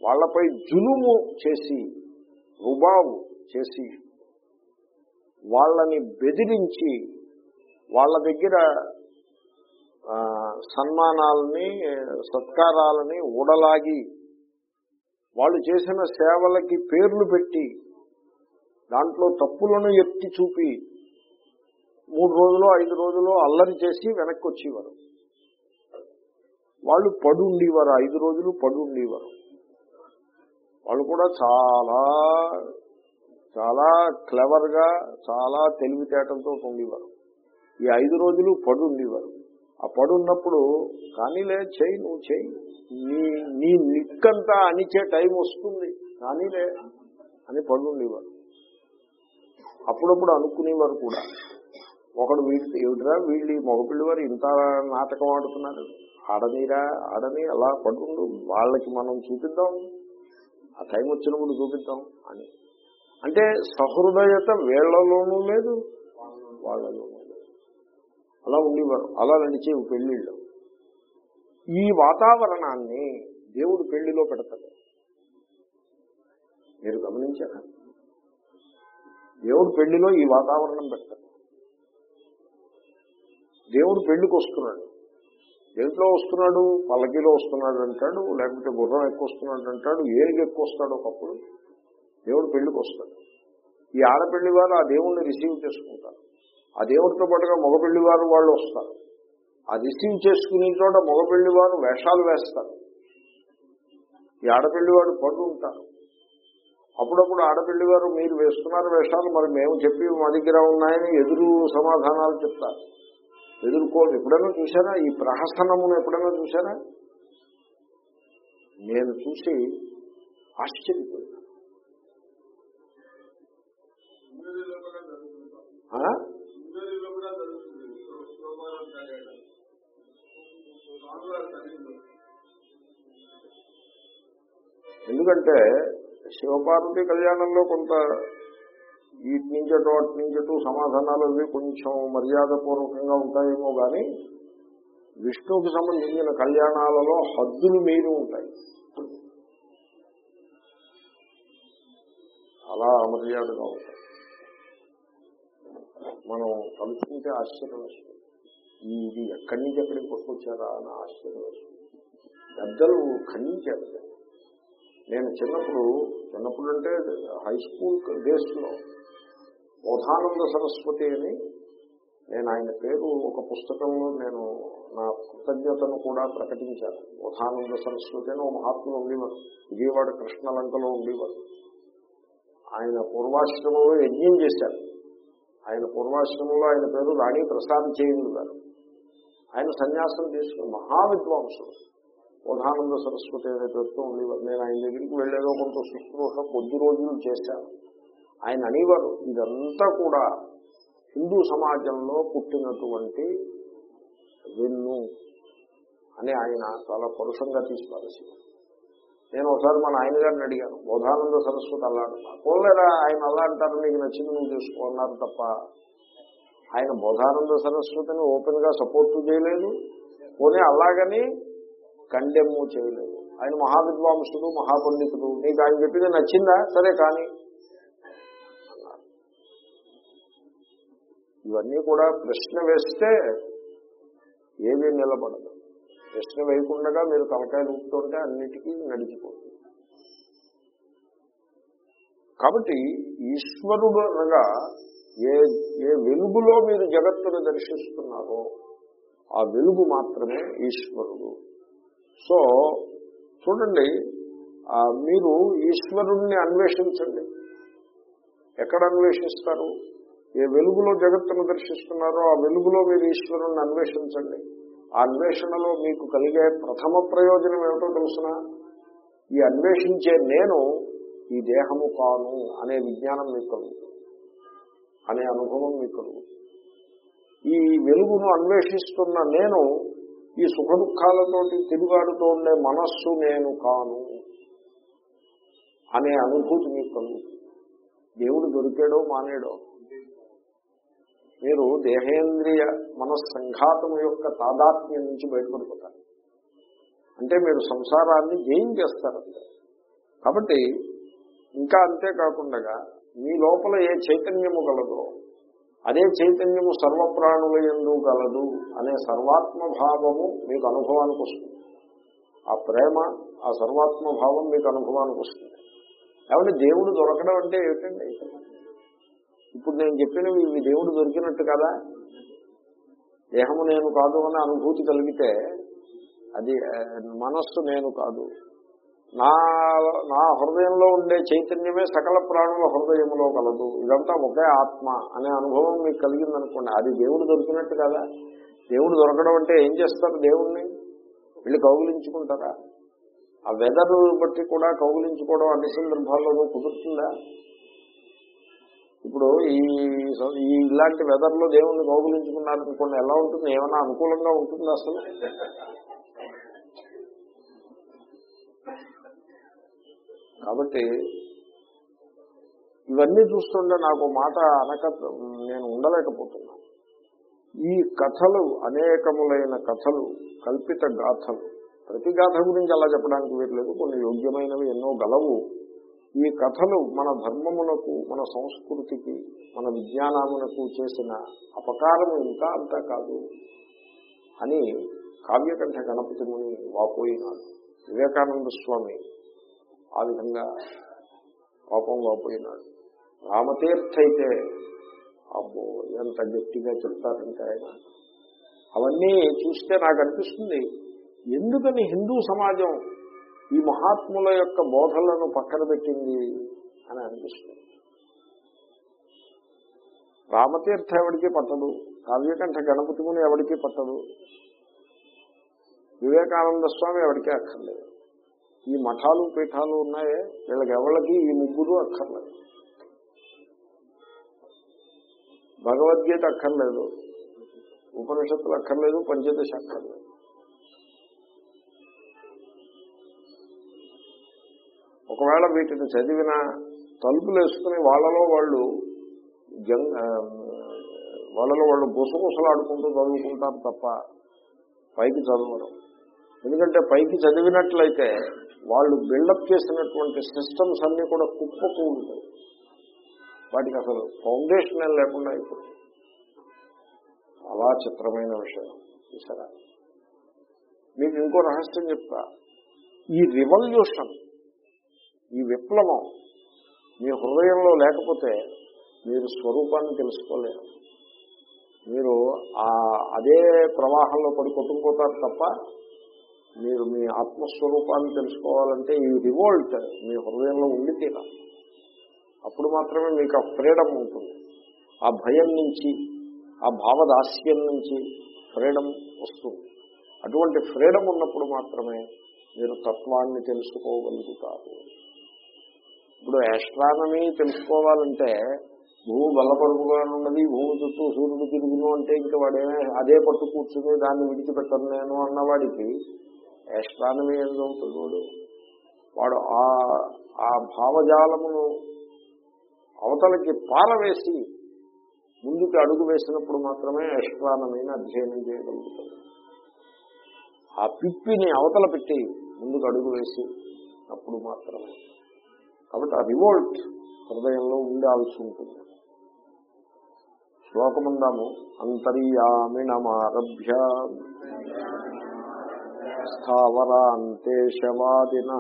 S1: వాళ్ళపై జులుము చేసి రుబావు చేసి వాళ్ళని బెదిరించి వాళ్ళ దగ్గర సన్మానాలని సత్కారాలని ఊడలాగి వాళ్ళు చేసిన సేవలకి పేర్లు పెట్టి దాంట్లో తప్పులను ఎత్తి చూపి మూడు రోజులు ఐదు రోజులు అల్లరి చేసి వెనక్కి వచ్చేవారు వాళ్ళు పడు ఉండేవారు ఐదు రోజులు పడు ఉండేవారు వాళ్ళు కూడా చాలా చాలా క్లెవర్గా చాలా తెలివితేటలతో ఉండేవారు. ఈ ఐదు రోజులు పడు ఉండేవారు ఆ పడున్నప్పుడు కానీలే చేయి నువ్వు చేయి నీ నీ నిక్కంతా అనిచే టైం వస్తుంది. కానీలే అని పడుండేవారు అప్పుడప్పుడు అనుకునేవారు కూడా. ఒకడు వీడి ఏమిట్రా వీళ్ళు ఈ మగపిల్లి వారు ఇంత నాటకం ఆడుతున్నారు? ఆడనీరా ఆడని అలా పడుకుండు వాళ్ళకి మనం చూపిద్దాం. ఆ టైం వచ్చినప్పుడు చూపిద్దాం అని. అంటే సహృదయత వీళ్ళలోనూ లేదు వాళ్ళలోనూ. అలా ఉండేవారు. అలా నడిచేవి పెళ్ళిళ్ళు ఈ వాతావరణాన్ని దేవుడు పెళ్ళిలో పెడతాడు. మీరు గమనించారా? దేవుడు పెళ్ళిలో ఈ వాతావరణం పెడతాడు. దేవుడు పెళ్ళికి వస్తున్నాడు. దేంట్లో వస్తున్నాడు? పల్లకిలో వస్తున్నాడు అంటాడు లేకపోతే గుర్రం ఎక్కువ వస్తున్నాడు అంటాడు ఏనుగు ఎక్కువ వస్తాడు ఒకప్పుడు. దేవుడు పెళ్ళికి వస్తాడు. ఈ ఆడపెళ్ళి వారు ఆ దేవుణ్ణి రిసీవ్ చేసుకుంటారు. ఆ దేవుడితో పాటుగా మగపెళ్ళి వారు వాళ్ళు వస్తారు. ఆ రిసీవ్ చేసుకునే చోట మగపెళ్ళి వారు వేషాలు వేస్తారు. ఈ ఆడపిల్లి వాడు పడు ఉంటారు. అప్పుడప్పుడు ఆడపిల్లి వారు మీరు వేస్తున్నారు వేషాలు మరి మేము చెప్పి మా దగ్గర ఉన్నాయని ఎదురు సమాధానాలు చెప్తారు. ఎదుర్కో ఎప్పుడైనా చూసారా ఈ ప్రహసనమును ఎప్పుడైనా చూసారా నేను చూసి ఆశ్చర్యపోయాను. ఎందుకంటే శివపార్వతి కళ్యాణంలో కొంత వీటి నుంచి అటు అటు నుంచి అటు సమాధానాలు అవి కొంచెం మర్యాదపూర్వకంగా ఉంటాయేమో కానీ విష్ణువుకి సంబంధించిన కళ్యాణాలలో హద్దులు మీరు ఉంటాయి. చాలా అమర్యాదగా ఉంటాయి. మనం తలుచుకుంటే ఆశ్చర్యం వస్తుంది ఇది ఎక్కడి నుంచి ఎక్కడికి పట్టుకొచ్చారా అని ఆశ్చర్యం పెద్దలు ఖండించారు నేను చిన్నప్పుడు చిన్నప్పుడు అంటే హై స్కూల్ డేస్లో బోధానంద సరస్వతి అని నేను ఆయన పేరు ఒక పుస్తకంలో నేను నా కృతజ్ఞతను కూడా ప్రకటించాను. బోధానంద సరస్వతి అని ఒక మహాత్ములు ఉండేవారు విజయవాడ కృష్ణలంకలో ఉండేవారు ఆయన పూర్వాశ్రమంలో యజ్ఞం చేశారు. ఆయన పూర్వాశ్రమంలో ఆయన పేరు రాణి ప్రసాద్ చేయుడు గారు. ఆయన సన్యాసం తీసుకుని మహావిద్వాంసుడు. బోధానంద సరస్వతి అనే పేరుతో ఉండేవారు నేను ఆయన దగ్గరికి వెళ్ళేదో కొంత శుశ్రూష కొద్ది రోజులు చేశాను. ఆయన అనేవారు ఇదంతా కూడా హిందూ సమాజంలో పుట్టినటువంటి వెన్ను అని ఆయన చాలా పరుషంగా తీసుకోవాల్సి నేను ఒకసారి మా ఆయన గారిని అడిగాను బోధానంద సరస్వతి అలా అంటున్నారు పోలేరా ఆయన అలా అంటారు? నీకు నచ్చింది నువ్వు చేసుకో అన్నారు తప్ప ఆయన బోధానంద సరస్వతిని ఓపెన్గా సపోర్ట్ చేయలేదు. పోనీ అలాగని కండెమ్ము చేయలేదు. ఆయన మహావిద్వాంసుడు మహాపండితుడు. నీకు ఆయన చెప్పింది నచ్చిందా? సరే కానీ. ఇవన్నీ కూడా ప్రశ్న వేస్తే ఏమీ నిలబడదు. ప్రశ్న వేయకుండా మీరు తలకాయ ఊపుతుంటే అన్నిటికీ నడిచిపోతుంది. కాబట్టి ఈశ్వరుడు అనగా ఏ ఏ వెలుగులో మీరు జగత్తును దర్శిస్తున్నారో ఆ వెలుగు మాత్రమే ఈశ్వరుడు. సో చూడండి మీరు ఈశ్వరుణ్ణి అన్వేషించండి. ఎక్కడ అన్వేషిస్తారు? ఏ వెలుగులో జగత్తును దర్శిస్తున్నారో ఆ వెలుగులో మీరు ఈశ్వరుణ్ణి అన్వేషించండి. ఆ అన్వేషణలో మీకు కలిగే ప్రథమ ప్రయోజనం ఏమిటో తెలుసిన? ఈ అన్వేషించే నేను ఈ దేహము కాను అనే విజ్ఞానం మీకు కలుగుతుంది. అనే అనుభవం మీకు కలుగుతుంది ఈ వెలుగును అన్వేషిస్తున్న నేను ఈ సుఖ దుఃఖాలతోటి తిరుగాడుతూ ఉండే మనస్సు నేను కాను అనే అనుభూతి మీకు కలుగుతుంది దేవుడు దొరికాడో మానేడో? మీరు దేహేంద్రియ మనస్సంఘాతం యొక్క తాదాత్మ్యం నుంచి బయటపడిపోతారు. అంటే మీరు సంసారాన్ని జయించేస్తారంటే కాబట్టి ఇంకా అంతేకాకుండా మీ లోపల ఏ చైతన్యము గలదో అదే చైతన్యము సర్వప్రాణుల ఎందు గలదు అనే సర్వాత్మ భావము మీకు అనుభవానికి వస్తుంది. ఆ ప్రేమ ఆ సర్వాత్మ భావం మీకు అనుభవానికి వస్తుంది. కాబట్టి దేవుడు దొరకడం అంటే ఏమిటండి? ఇప్పుడు నేను చెప్పినవి ఇవి దేవుడు దొరికినట్టు కదా? దేహము నేను కాదు అనే అనుభూతి కలిగితే అది మనస్సు నేను కాదు. నా నా హృదయంలో ఉండే చైతన్యమే సకల ప్రాణుల హృదయంలో కలదు. ఇదంతా ఒకే ఆత్మ అనే అనుభవం మీకు కలిగిందనుకోండి. అది దేవుడు దొరికినట్టు కదా. దేవుడు దొరకడం అంటే ఏం చేస్తారు దేవుణ్ణి? వీళ్ళు కౌగులించుకుంటారా? ఆ వెదర్ బట్టి కూడా కౌగులించుకోవడం అన్ని సందర్భాల్లోనూ కుదురుతుందా? ఇప్పుడు ఈ ఈ ఇలాంటి వెదర్లో దేవుణ్ణి కౌగులించుకున్నారనుకోండి ఎలా ఉంటుంది? ఏమైనా అనుకూలంగా ఉంటుంది అసలు? కాబట్టి ఇవన్నీ చూస్తుంటే నాకు మాట అనక నేను ఉండలేకపోతున్నాను ఈ కథలు అనేకములైన కథలు కల్పిత గాథలు ప్రతి గాథ గురించి అలా చెప్పడానికి వీరలేదు కొన్ని యోగ్యమైనవి ఎన్నో గలవు. ఈ కథలు మన ధర్మమునకు మన సంస్కృతికి మన విజ్ఞానమునకు చేసిన అపకారం ఇంకా అంతా కాదు అని కావ్యకంఠ గణపతి ముని వాపోయినాడు. వివేకానంద స్వామి ఆ విధంగా కోపంలో పోయినాడు. రామతీర్థ అయితే అబ్బో ఎంత గట్టిగా చెప్తారంటే ఆయన. అవన్నీ చూస్తే నాకు అనిపిస్తుంది ఎందుకని హిందూ సమాజం ఈ మహాత్ముల యొక్క బోధలను పక్కన పెట్టింది అని అనిపిస్తుంది. రామతీర్థ ఎవడికి పట్టదు కావ్యకంఠ గణపతి ముని ఎవడికి పట్టదు వివేకానంద స్వామి ఎవరికీ అక్కర్లేదు. ఈ మఠాలు పీఠాలు ఉన్నాయే వీళ్ళకి ఎవరికి ఈ ముగ్గురు అక్కర్లేదు. భగవద్గీత అక్కర్లేదు ఉపనిషత్తులు అక్కర్లేదు పంచదశ అక్కర్లేదు. ఒకవేళ వీటిని చదివిన తలుపులు వేసుకుని వాళ్ళలో వాళ్ళు జంగ వాళ్ళలో వాళ్ళు గుసగుసలాడుకుంటూ చదువుకుంటారు తప్ప పైకి చదవడం ఎందుకంటే పైకి చదివినట్లయితే వాళ్ళు బిల్డప్ చేసినటువంటి సిస్టమ్స్ అన్ని కూడా కుప్పకు ఉంటాయి. వాటికి అసలు ఫౌండేషన్ లేకుండా అయిపోతుంది చాలా చిత్రమైన విషయం చూసారా మీకు ఇంకో రహస్యం చెప్తా. ఈ రివల్యూషన్ ఈ విప్లవం మీ హృదయంలో లేకపోతే మీరు స్వరూపాన్ని తెలుసుకోలేరు. మీరు ఆ అదే ప్రవాహంలో పడి కొట్టుకుపోతారు తప్ప మీరు మీ ఆత్మస్వరూపాన్ని తెలుసుకోవాలంటే ఈ రివోల్ట్ మీ హృదయంలో ఉండి తీరాలి అప్పుడు మాత్రమే మీకు ఆ ఫ్రీడమ్ ఉంటుంది. ఆ భయం నుంచి ఆ భావదాస్యం నుంచి ఫ్రీడమ్ వస్తుంది. అటువంటి ఫ్రీడమ్ ఉన్నప్పుడు మాత్రమే మీరు తత్వాన్ని తెలుసుకోగలుగుతారు. ఇప్పుడు యాస్ట్రానమీ తెలుసుకోవాలంటే భూమి బలపరుపుగా ఉన్నది భూమి చుట్టూ సూర్యుడు తిరుగును అంటే ఇంకా వాడేమే అదే పట్టు కూర్చుని దాన్ని విడిచిపెట్టను నేను అన్నవాడికి ఆస్ట్రానమీ ఏం వాడు ఆ ఆ భావజాలమును అవతలకి పారవేసి ముందుకు అడుగు వేసినప్పుడు మాత్రమే ఆస్ట్రానమీని అధ్యయనం చేయగలుగుతాడు. ఆ పిప్పిని అవతల పెట్టి ముందుకు అడుగు వేసి అప్పుడు మాత్రమే. కాబట్టి ఆ రివోల్ట్ హృదయంలో ఉండాల్సి ఉంటుంది. శ్లోకముందాము. అంతర్యామిణమారభ్య. స్థావరాంతేశవాదిన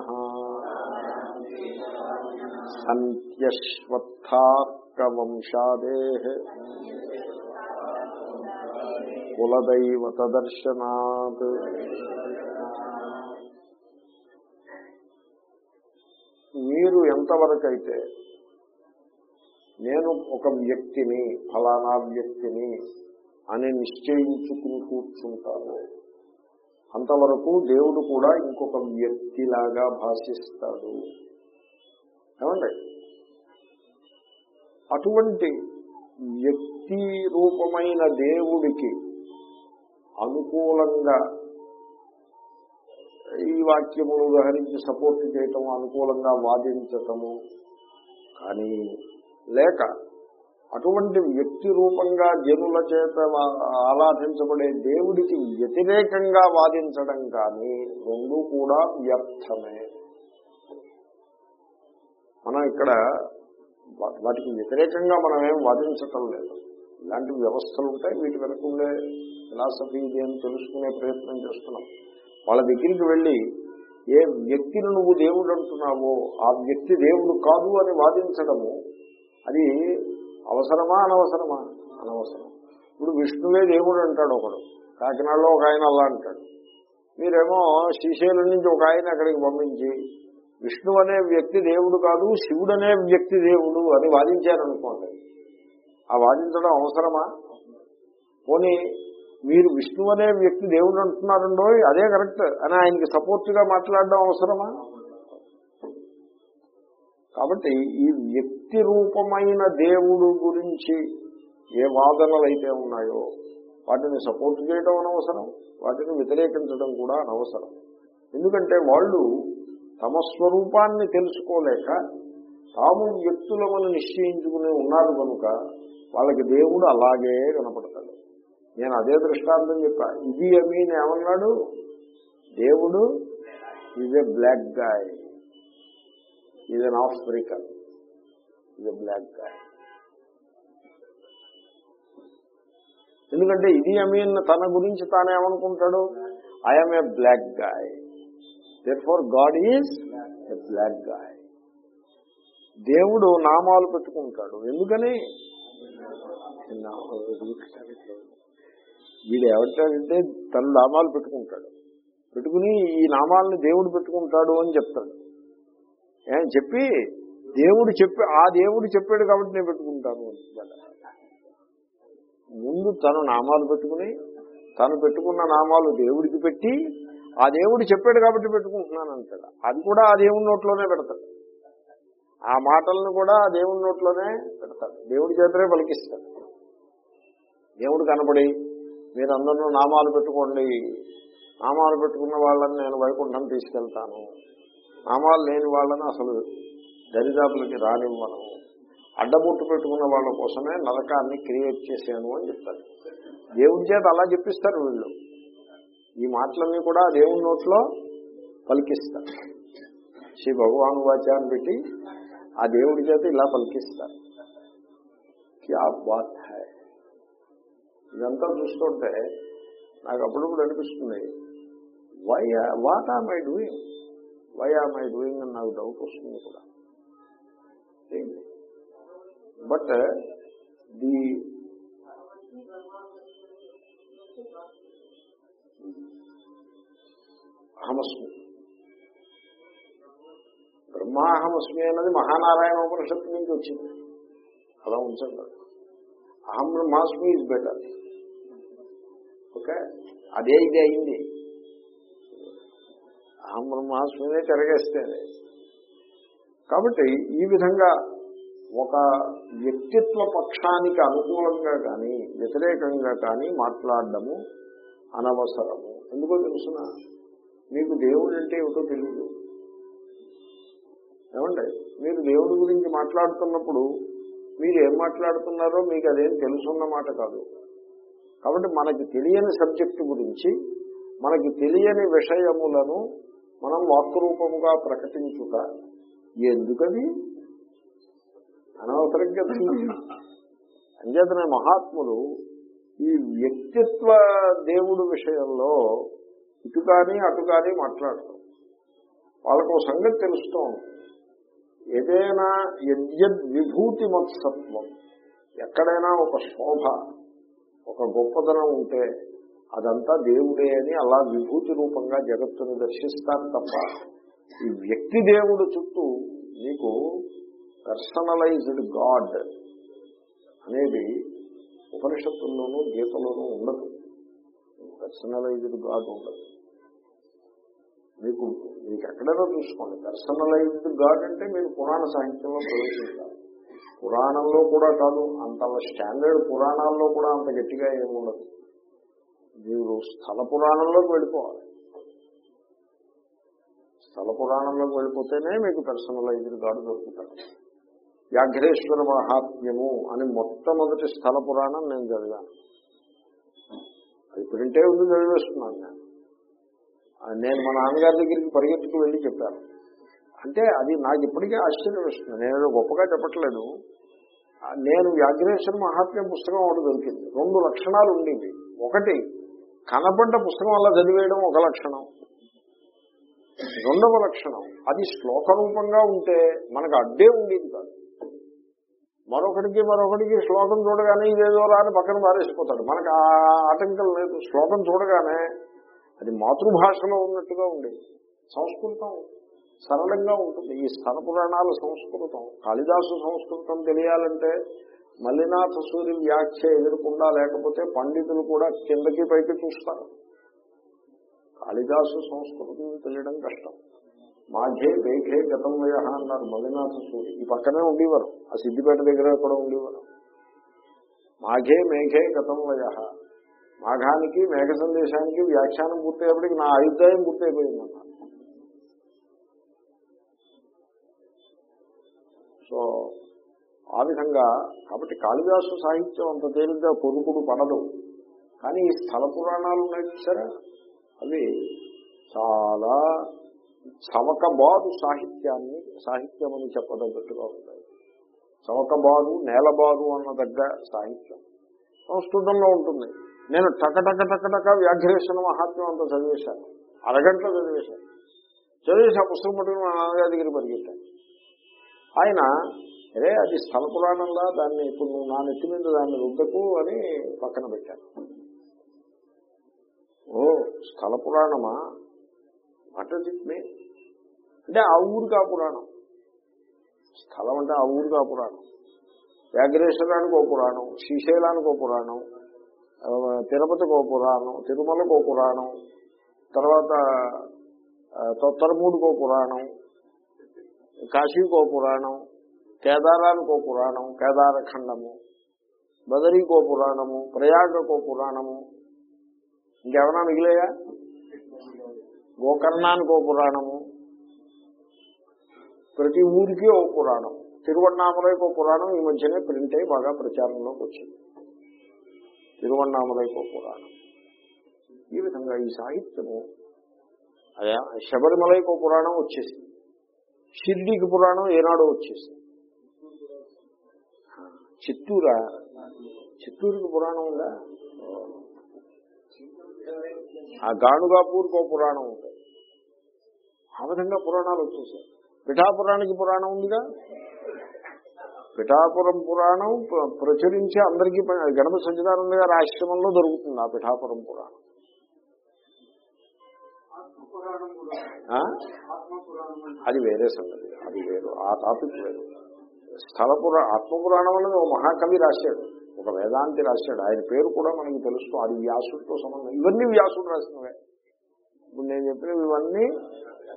S1: సంత్యశ్వత్థా వంశాదే మీరు ఎంతవరకైతే నేను ఒక వ్యక్తిని ఫలానా వ్యక్తిని అని నిశ్చయించుకుని కూర్చుంటాను అంతవరకు దేవుడు కూడా ఇంకొక వ్యక్తిలాగా భాషిస్తాడు. ఏమండి? అటువంటి వ్యక్తి రూపమైన దేవుడికి అనుకూలంగా ఈ వాక్యములు వ్యవహరించి సపోర్ట్ చేయటం అనుకూలంగా వాదించటము కానీ లేక అటువంటి వ్యక్తి రూపంగా జనుల చేత ఆరాధించబడే దేవుడికి వ్యతిరేకంగా వాదించడం కానీ రెండు కూడా వ్యర్థమే. మనం ఇక్కడ వాటికి వ్యతిరేకంగా మనం ఏం వాదించటం లేదు. ఇలాంటి వ్యవస్థలు ఉంటాయి వీటి వెనక ఉండే ఫిలాసఫీ ఇది తెలుసుకునే ప్రయత్నం చేస్తున్నాం. వాళ్ళ దగ్గరికి వెళ్ళి ఏ వ్యక్తిని నువ్వు దేవుడు అంటున్నావో ఆ వ్యక్తి దేవుడు కాదు అని వాదించడము అది అవసరమా అనవసరమా? అనవసరం. ఇప్పుడు విష్ణువే దేవుడు అంటాడు ఒకడు. కాకినాడలో ఒక ఆయన అలా అంటాడు. మీరేమో శ్రీశైలం నుంచి ఒక ఆయన అక్కడికి పంపించి విష్ణు అనే వ్యక్తి దేవుడు కాదు శివుడు అనే వ్యక్తి దేవుడు అని వాదించారనుకోండి. ఆ వాదించడం అవసరమా? పోనీ మీరు విష్ణు అనే వ్యక్తి దేవుడు అంటున్నారండో అదే కరెక్ట్. అని ఆయనకి సపోర్ట్గా మాట్లాడడం అవసరమా? కాబట్టి ఈ వ్యక్తి రూపమైన దేవుడు గురించి ఏ వాదనలు అయితే ఉన్నాయో వాటిని సపోర్ట్ చేయడం అనవసరం వాటిని వ్యతిరేకించడం కూడా అనవసరం. ఎందుకంటే వాళ్ళు తమ స్వరూపాన్ని తెలుసుకోలేక తాము వ్యక్తులమని నిశ్చయించుకుని ఉన్నారు కనుక వాళ్ళకి దేవుడు అలాగే కనపడతాడు. నేను అదే దృష్టాంతం చెప్పా ఇది అమీన్ ఏమన్నాడు? దేవుడు is a black guy is an African is black guy ఎందుకంటే ఇది అమీన్ తన గురించి తానేమనుకుంటాడు I'm a black guy therefore God is a black guy దేవుడు నామాలు పెట్టుకుంటాడు. ఎందుకని? వీడు ఏమంటాడంటే తన నామాలు పెట్టుకుంటాడు. పెట్టుకుని ఈ నామాలను దేవుడు పెట్టుకుంటాడు అని చెప్తాడు. చెప్పి దేవుడు చెప్పి ఆ దేవుడు చెప్పాడు కాబట్టి నేను పెట్టుకుంటాను ముందు తను నామాలు పెట్టుకుని తను పెట్టుకున్న నామాలు దేవుడికి పెట్టి ఆ దేవుడు చెప్పాడు కాబట్టి పెట్టుకుంటున్నాను అంటాడు. అది కూడా ఆ దేవుడి నోట్లోనే పెడతాడు. ఆ మాటలను కూడా ఆ దేవుడి నోట్లోనే పెడతాడు. దేవుడి చేతనే పలికిస్తాడు. దేవుడు కనబడి మీరు అందరూ నామాలు పెట్టుకోండి నామాలు పెట్టుకున్న వాళ్ళని నేను వైకుంఠం తీసుకెళ్తాను. నామాలు లేని వాళ్ళని అసలు దరిదాపులకి రానివ్వను. అడ్డబొట్టు పెట్టుకున్న వాళ్ళ కోసమే నరకాన్ని క్రియేట్ చేశాను అని చెప్తారు. దేవుడి చేత అలా చెప్పిస్తారు వీళ్ళు. ఈ మాటలన్నీ కూడా దేవుడి నోట్లో పలికిస్తారు. శ్రీ భగవాను వాచ్యాన్ని పెట్టి ఆ దేవుడి చేత ఇలా పలికిస్తారు. క్యా బాత్ హై? ఇదంతా చూస్తుంటే నాకు అప్పుడప్పుడు అనిపిస్తుంది why what are my doing why are my doing అని నాకు డౌట్ వస్తుంది కూడా బట్ ది అహమస్మి బ్రహ్మాహమస్మి అన్నది మహానారాయణ ఉపనిషత్తు నుంచి వచ్చింది. అలా ఉంచండి. అహం బ్రహ్మాస్మి ఇస్ బెటర్ ఓకే అదే ఇది అయింది. అహం బ్రహ్మాస్మినే తిరగేస్తేనే. కాబట్టి ఈ విధంగా ఒక వ్యక్తిత్వ పక్షానికి అనుకూలంగా కానీ వ్యతిరేకంగా కానీ మాట్లాడడము అనవసరము. ఎందుకో తెలుసిన? మీకు దేవుడు అంటే ఏమిటో తెలియదు ఏమండి? మీరు దేవుడి గురించి మాట్లాడుతున్నప్పుడు మీరు ఏం మాట్లాడుతున్నారో మీకు అదేం తెలుసున్నమాట కాదు. కాబట్టి మనకి తెలియని సబ్జెక్టు గురించి మనకి తెలియని విషయములను మనం వాక్రూపముగా ప్రకటించుట ఎందుకది అనవసరం కదండి అంచేతనే మహాత్ములు ఈ వ్యక్తిత్వ దేవుడు విషయంలో ఇటు కానీ అటు కానీ మాట్లాడతాం వాళ్ళకు సంగతి తెలుస్తూ ఉంటుంది. ఏదైనా యద్యద్ విభూతి మత్సత్వం ఎక్కడైనా ఒక శోభ ఒక గొప్పదనం ఉంటే అదంతా దేవుడే అని అలా విభూతి రూపంగా జగత్తును దర్శిస్తాను తప్ప ఈ వ్యక్తి దేవుడు చుట్టూ మీకు పర్సనలైజ్డ్ గాడ్ అనేది ఉపనిషత్తుల్లోనూ గీతలోనూ ఉండదు. పర్సనలైజ్డ్ గాడ్ ఉండదు. మీకు మీకు ఎక్కడైనా చూసుకోండి. పర్సనలైజ్డ్ గాడ్ అంటే మీరు పురాణ సాహిత్యంలో ప్రవేశించాలి పురాణంలో కూడా కాదు అంత స్టాండర్డ్ పురాణాల్లో కూడా అంత గట్టిగా ఏముండదు మీరు స్థల పురాణంలోకి వెళ్ళిపోవాలి. స్థల పురాణంలోకి వెళ్ళిపోతేనే మీకు పర్సనలైజ్డ్ గాడు దొరుకుతాడు వ్యాఘ్రేశ్వర మహాత్మ్యము అని మొట్టమొదటి స్థల పురాణం నేను చదివాను. అది ప్రింటే ఉంది చదివేస్తున్నాను నేను. నేను మా నాన్నగారి దగ్గరికి పరిగెత్తుకు వెళ్ళి చెప్పాను. అంటే అది నాకు ఇప్పటికే ఆశ్చర్యం వస్తుంది. నేను గొప్పగా చెప్పట్లేదు. నేను వ్యాఘ్రేశ్వర మహాత్మ్యం పుస్తకం ఒకటి దొరికింది. రెండు లక్షణాలు ఉండేవి. ఒకటి కనబడ్డ పుస్తకం వల్ల చదివేయడం ఒక లక్షణం. రెండవ లక్షణం అది శ్లోక రూపంగా ఉంటే మనకు అడ్డే ఉండేది కాదు. మరొకటికి మరొకటికి శ్లోకం చూడగానే ఇదేదో రాని పక్కన పారేసిపోతాడు. మనకు ఆ ఆటంకం లేదు. శ్లోకం చూడగానే అది మాతృభాషలో ఉన్నట్టుగా ఉండేది. సంస్కృతం సరళంగా ఉంటుంది. ఈ స్థల పురాణాల సంస్కృతం కాళిదాసు సంస్కృతం తెలియాలంటే మల్లినాథ సూరి వ్యాఖ్య ఎదురకుండా లేకపోతే పండితులు కూడా కిందకి పైకి చూస్తారు. కాళిదాసు సంస్కృతం తెలియడం కష్టం. మాఘే మేఘే గతం వయ అన్నారు మల్లినాథ సూరి ఈ పక్కనే ఉండేవారు. ఆ సిద్దిపేట దగ్గర కూడా ఉండేవారు. మాఘే మేఘే గతం వయ మాఘానికి మేఘ సందేశానికి వ్యాఖ్యానం పూర్తయ్యేప్పటికి నా అభిప్రాయం పూర్తయిపోయిందన్నారు. సో ఆ విధంగా కాబట్టి కాళిదాసు సాహిత్యం అంత తేలిగ్గా కొనుక్కుడు పడదు. కానీ ఈ స్థల పురాణాలు ఉన్నాయి చూసారా? అవి చాలా చమకబాదు సాహిత్యాన్ని సాహిత్యం అని చెప్పదగ్గట్టుగా ఉంటాయి. చమకబాదు నేలబాదు అన్న దగ్గర సాహిత్యం సంస్కృతంలో ఉంటుంది. నేను టక టక వ్యాఘ్రేషణ మహాత్మ్యం అంతా చదివేశాను. అరగంటలో చదివేశాను. చదివేసి ఆ పుస్తకం పట్టుకుని మా నాన్నగారి దగ్గర పరిగెట్టాను ఆయన అరే అది స్థల పురాణంలా దాన్ని ఇప్పుడు నువ్వు నా నెత్తి మీద దాన్ని రుద్దకు అని పక్కన పెట్టాను ఓ స్థల పురాణమా వాట్ మీ అంటే ఆ ఊరికి ఆ పురాణం. స్థలం అంటే ఆ ఊరికి ఆ పురాణం. వ్యాఘ్రేశ్వరానికి ఓ పురాణం శ్రీశైలానికి ఓ పురాణం తిరుపతికి ఓ పురాణం తిరుమలకు ఓ పురాణం తర్వాత ఆ, తొత్తరమూడికి ఓ పురాణం కాశీకి ఓ పురాణం కేదారానికి ఒక పురాణం కేదారఖండము బదరికో పురాణము ప్రయాగకో పురాణము. ఇంకేమైనా మిగిలేయా? గోకర్ణానికి ఓ పురాణము. ప్రతి ఊరికి ఓ పురాణం. తిరువన్నామలైకి ఓ పురాణం ఈ మధ్యనే ప్రింట్ అయి బాగా ప్రచారంలోకి వచ్చింది. తిరువన్నామలైకి ఓ పురాణం. ఈ విధంగా ఈ సాహిత్యము శబరిమలైకి ఓ పురాణం వచ్చేసింది. షిర్డికి పురాణం ఏనాడో వచ్చేసింది. చిత్తూరా? చిత్తూరుకి పురాణం ఉందా? ఆ గాణుగాపూర్కి ఒక పురాణం ఉంటుంది. ఆ విధంగా పురాణాలు వచ్చేసాయి. పిఠాపురానికి పురాణం ఉందిగా? పిఠాపురం పురాణం ప్ర- ప్రచురించి అందరికీ ప- గణపతి సత్యనారాయణ గారి ఆశ్రమంలో దొరుకుతుంది ఆ పిఠాపురం పురాణం? అది వేరే సంగతి. అది వేరు. ఆ టాపిక్ వేరు. స్థలపురా ఆత్మపురాణం అనేది ఒక మహాకవి రాశాడు. ఒక వేదాంతి రాశాడు. ఆయన పేరు కూడా మనకి తెలుసు. అది వ్యాసుడితో సంబంధం. ఇవన్నీ వ్యాసుడు రాసినవే. ఇప్పుడు నేను చెప్పినవి ఇవన్నీ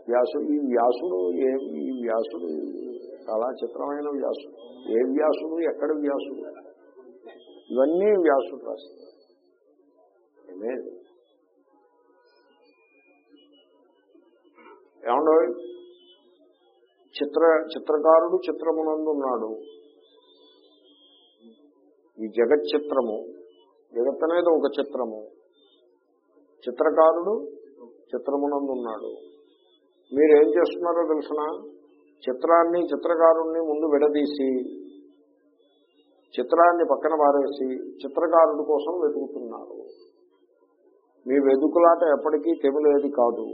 S1: వ్యాసుడు. ఈ వ్యాసుడు ఏ ఈ వ్యాసుడు చాలా చిత్రమైన వ్యాసుడు. ఏ వ్యాసుడు? ఎక్కడ వ్యాసుడు? ఇవన్నీ వ్యాసుడు రాసింది ఏమండవు చిత్ర చిత్రకారుడు చిత్రమునందున్నాడు. ఈ జగత్ చిత్రము జగత్ అనేది ఒక చిత్రము. చిత్రకారుడు చిత్రమునందున్నాడు. మీరు ఏం చేస్తున్నారో తెలుసిన? చిత్రాన్ని చిత్రకారుణ్ణి ముందు విడదీసి చిత్రాన్ని పక్కన పారేసి చిత్రకారుడి కోసం వెతుకుతున్నారు. మీ వెతుకులాట ఎప్పటికీ తెమిలేది కాదు.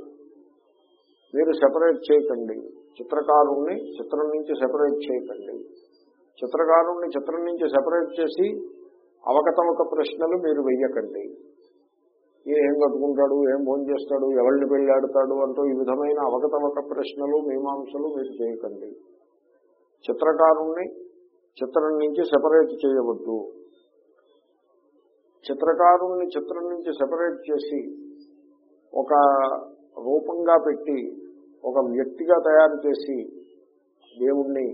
S1: మీరు సెపరేట్ చేయకండి. చిత్రకారుణ్ణి చిత్రం నుంచి సెపరేట్ చేయకండి. చిత్రకారుణ్ణి చిత్రం నుంచి సెపరేట్ చేసి అవకతవక ప్రశ్నలు మీరు వెయ్యకండి ఏం కట్టుకుంటాడు ఏం భోజనం చేస్తాడు ఎవరిని పెళ్ళాడతాడు అంటూ ఈ విధమైన అవకతవక ప్రశ్నలు మీమాంసలు మీరు చేయకండి. చిత్రకారుణ్ణి చిత్రం నుంచి సెపరేట్ చేయవద్దు. చిత్రకారుణ్ణి చిత్రం నుంచి సెపరేట్ చేసి ఒక రూపంగా పెట్టి ఒక వ్యక్తిగా తయారు చేసి దేవుణ్ణి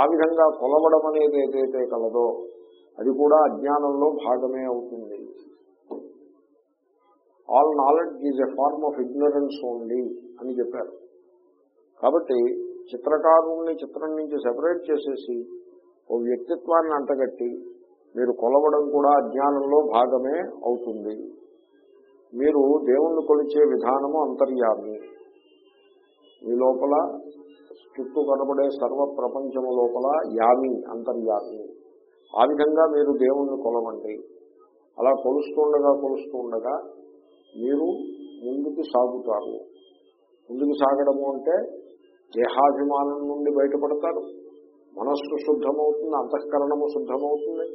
S1: ఆ విధంగా కొలవడం అనేది ఏదైతే కలదో అది కూడా అజ్ఞానంలో భాగమే అవుతుంది. All knowledge is a form of ignorance only అని చెప్పారు. కాబట్టి చిత్రకారుణ్ణి చిత్రం నుంచి సెపరేట్ చేసేసి ఓ వ్యక్తిత్వాన్ని అంటగట్టి మీరు కొలవడం కూడా అజ్ఞానంలో భాగమే అవుతుంది. మీరు దేవుణ్ణి కొలిచే విధానము అంతర్యామి. మీ లోపల చుట్టూ కనబడే సర్వ ప్రపంచము లోపల యామి అంతర్యామి. ఆ విధంగా మీరు దేవుణ్ణి కొలవండి. అలా కొలుస్తుండగా కొలుస్తుండగా మీరు ముందుకు సాగుతారు. ముందుకు సాగడము అంటే దేహాభిమానం నుండి బయటపడతారు. మనస్సు శుద్ధమవుతుంది అంతఃకరణము శుద్ధమవుతుంది.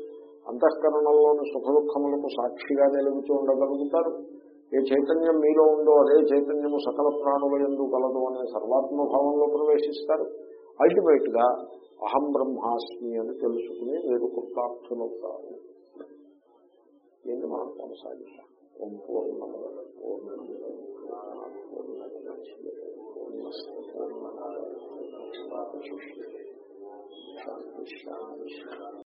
S1: అంతఃకరణంలోని సుఖ దుఃఖములకు సాక్షిగా నిలుగుతూ ఉండగలుగుతారు. ఏ చైతన్యం మీలో ఉందో అదే చైతన్యము సకల ప్రాణుల ఎందు కలదు అనే సర్వాత్మభావంలో ప్రవేశిస్తారు. అల్టిమేట్గా అహం బ్రహ్మాస్మి అని తెలుసుకుని మీరు కృతార్థులవుతారు. దీన్ని మనం కొనసాగిస్తాం ఓం పూర్ణమద పూర్ణమిద శాంతి శాంతి